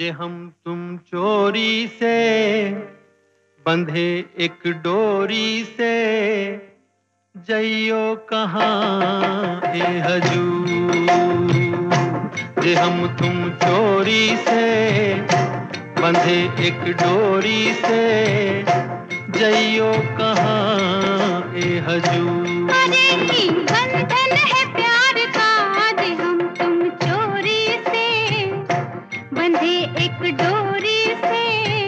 जे हम तुम चोरी से बंधे एक डोरी से, जइयो कहाँ ए हजूर? जे हम तुम चोरी से बंधे एक डोरी से, जइयो कहाँ ए हजूर? एक डोरी से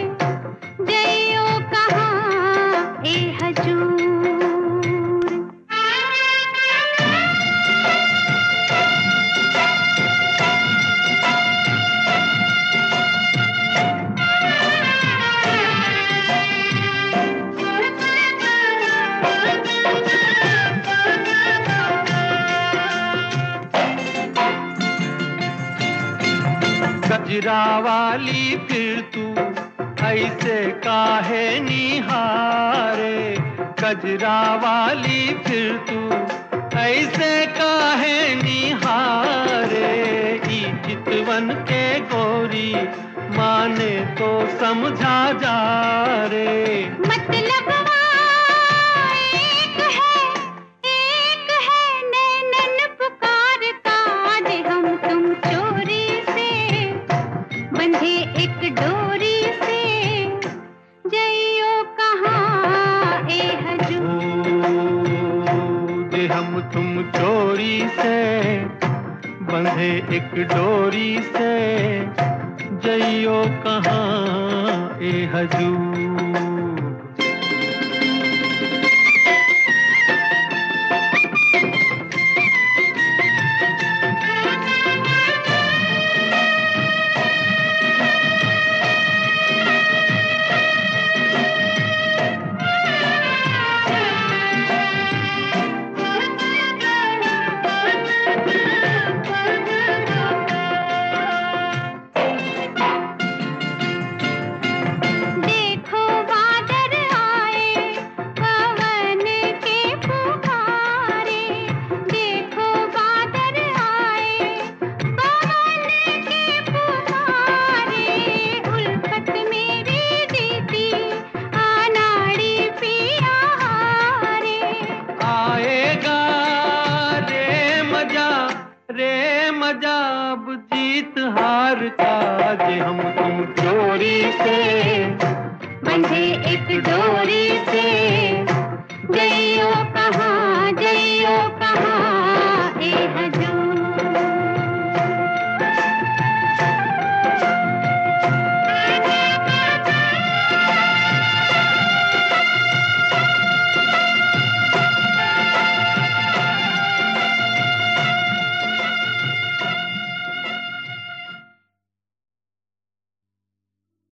गजरा वाली फिर तू, ऐसे काहे निहारे? कजरा वाली फिर तू, ऐसे काहे निहारे? ई चितवन के गोरी, माने तो समझा जा चोरी से बंधे एक डोरी से जइयो कहाँ ए हजूर? रे मजाब जीत हार का जे हम तुम चोरी से। मंझे